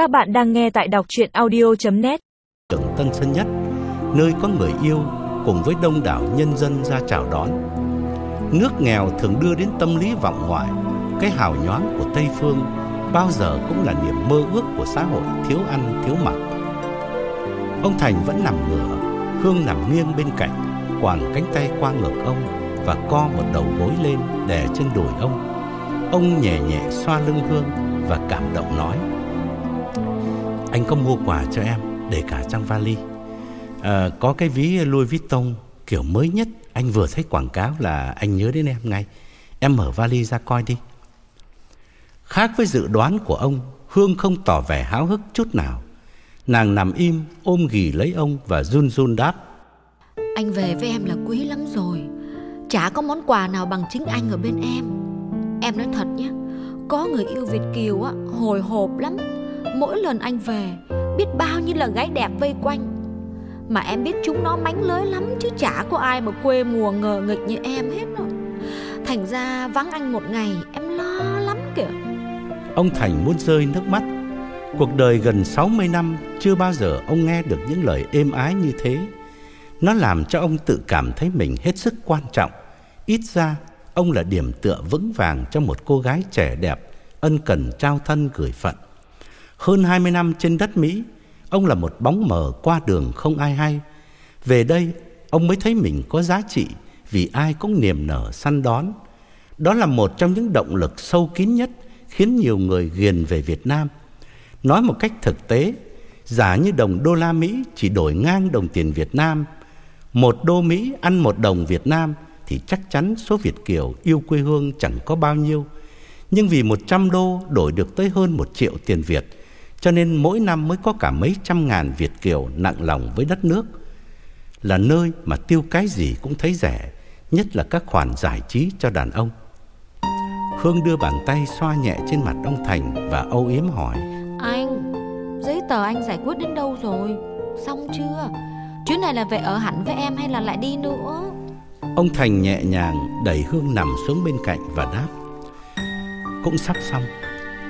Các bạn đang nghe tại đọc chuyện audio.net trường Tân Sơn Nhất, nơi có người yêu cùng với đông đảo nhân dân ra chào đón. Nước nghèo thường đưa đến tâm lý vọng ngoại, cái hào nhoáng của Tây Phương bao giờ cũng là niềm mơ ước của xã hội thiếu ăn thiếu mặc. Ông Thành vẫn nằm ngửa, Hương nằm nghiêng bên cạnh, quàng cánh tay qua ngực ông và co một đầu gối lên đè trên đùi ông. Ông nhẹ nhẹ xoa lưng Hương và cảm động nói: anh có mua quà cho em để cả trong vali. À, Có cái ví Louis Vuitton kiểu mới nhất. Anh vừa thấy quảng cáo là anh nhớ đến em ngay. Em mở vali ra coi đi. Khác với dự đoán của ông Hương không tỏ vẻ háo hức chút nào. Nàng nằm im ôm ghì lấy ông và run run đáp. Anh về với em là quý lắm rồi. Chả có món quà nào bằng chính anh ở bên em. Em nói thật nhé Có người yêu Việt Kiều á Hồi hộp lắm. Mỗi lần anh về, Biết bao nhiêu là gái đẹp vây quanh. Mà em biết chúng nó mánh lới lắm, Chứ chả có ai mà quê mùa ngờ nghịch như em hết rồi Thành ra vắng anh một ngày, Em lo lắm kìa. Ông Thành muốn rơi nước mắt. Cuộc đời gần 60 năm, Chưa bao giờ ông nghe được những lời êm ái như thế. Nó làm cho ông tự cảm thấy mình hết sức quan trọng. Ít ra, Ông là điểm tựa vững vàng cho một cô gái trẻ đẹp, Ân cần trao thân gửi phận hơn 20 năm trên đất Mỹ, ông là một bóng mờ qua đường không ai hay. Về đây, ông mới thấy mình có giá trị vì ai cũng niềm nở săn đón. Đó là một trong những động lực sâu kín nhất khiến nhiều người ghiền về Việt Nam. Nói một cách thực tế, giả như đồng đô la Mỹ chỉ đổi ngang đồng tiền Việt Nam, một đô Mỹ ăn một đồng Việt Nam thì chắc chắn số Việt Kiều yêu quê hương chẳng có bao nhiêu. Nhưng vì 100 đô đổi được tới hơn một triệu tiền Việt, cho nên mỗi năm mới có cả mấy trăm ngàn Việt Kiều nặng lòng với đất nước Là nơi mà tiêu cái gì cũng thấy rẻ Nhất là các khoản giải trí cho đàn ông Hương đưa bàn tay xoa nhẹ trên mặt ông Thành và âu yếm hỏi Anh, giấy tờ anh giải quyết đến đâu rồi? Xong chưa? Chuyến này là về ở hẳn với em hay là lại đi nữa? Ông Thành nhẹ nhàng đẩy Hương nằm xuống bên cạnh và đáp Cũng sắp xong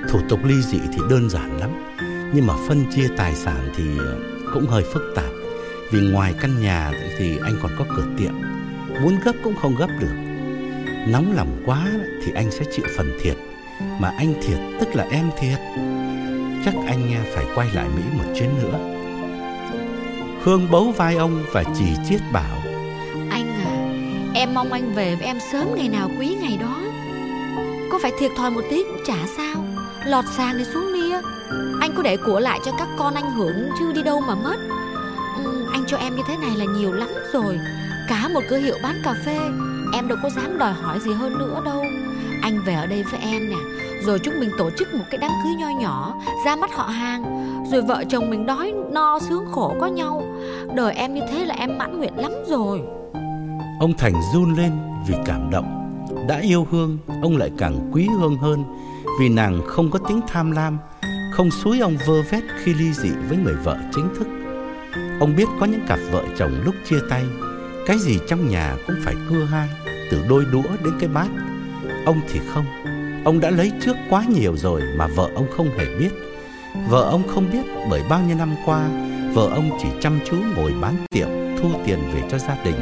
Thủ tục ly dị thì đơn giản lắm Nhưng mà phân chia tài sản thì cũng hơi phức tạp. Vì ngoài căn nhà thì anh còn có cửa tiệm Muốn gấp cũng không gấp được. Nóng lòng quá thì anh sẽ chịu phần thiệt Mà anh thiệt tức là em thiệt. Chắc anh à, phải quay lại Mỹ một chuyến nữa. Hương bấu vai ông và chỉ chiết bảo Anh à, em mong anh về với em sớm ngày nào quý ngày đó. Có phải thiệt thòi một tí cũng chả sao. Lọt sàng thì xuống nia Anh cứ để của lại cho các con anh hưởng Chứ đi đâu mà mất. Ừ, Anh cho em như thế này là nhiều lắm rồi. Cả một cửa hiệu bán cà phê Em đâu có dám đòi hỏi gì hơn nữa đâu. Anh về ở đây với em nè Rồi chúng mình tổ chức một cái đám cưới nho nhỏ Ra mắt họ hàng Rồi vợ chồng mình đói no sướng khổ có nhau. Đời em như thế là em mãn nguyện lắm rồi. Ông Thành run lên vì cảm động. Đã yêu Hương Ông lại càng quý Hương hơn vì nàng không có tính tham lam, không xúi ông vơ vét khi ly dị với người vợ chính thức. Ông biết có những cặp vợ chồng lúc chia tay, cái gì trong nhà cũng phải cưa hai, từ đôi đũa đến cái bát. Ông thì không, ông đã lấy trước quá nhiều rồi mà vợ ông không hề biết. Vợ ông không biết bởi bao nhiêu năm qua, vợ ông chỉ chăm chú ngồi bán tiệm, thu tiền về cho gia đình.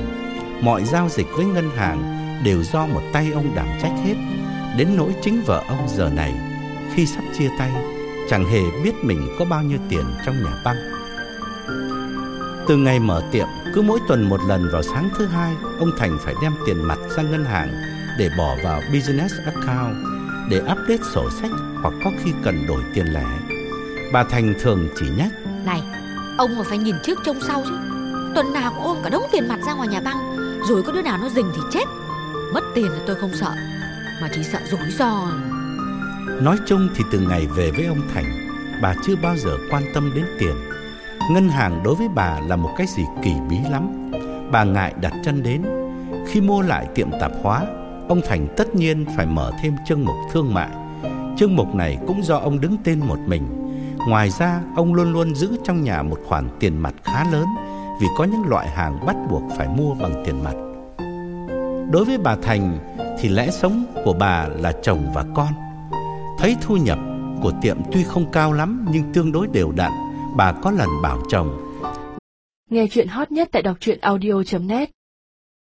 Mọi giao dịch với ngân hàng đều do một tay ông đảm trách hết Đến nỗi chính vợ ông giờ này. Khi sắp chia tay, Chẳng hề biết mình có bao nhiêu tiền trong nhà băng. Từ ngày mở tiệm, Cứ mỗi tuần một lần vào sáng thứ hai, Ông Thành phải đem tiền mặt ra ngân hàng Để bỏ vào business account Để update sổ sách Hoặc có khi cần đổi tiền lẻ. Bà Thành thường chỉ nhắc, Này, Ông mà phải nhìn trước trông sau chứ. Tuần nào cũng ôm cả đống tiền mặt ra ngoài nhà băng, Rồi có đứa nào nó rình thì chết. Mất tiền là tôi không sợ mà chỉ sợ rủi ro. Nói chung thì từ ngày về với ông Thành, Bà chưa bao giờ quan tâm đến tiền. Ngân hàng đối với bà là một cái gì kỳ bí lắm. Bà ngại đặt chân đến. Khi mua lại tiệm tạp hóa, Ông Thành tất nhiên phải mở thêm chương mục thương mại. Chương mục này cũng do ông đứng tên một mình. Ngoài ra, ông luôn luôn giữ trong nhà một khoản tiền mặt khá lớn Vì có những loại hàng bắt buộc phải mua bằng tiền mặt. Đối với bà Thành thì lẽ sống của bà là chồng và con. Thấy thu nhập của tiệm tuy không cao lắm nhưng tương đối đều đặn. Bà có lần bảo chồng Nghe chuyện hot nhất tại đọc truyện audio.net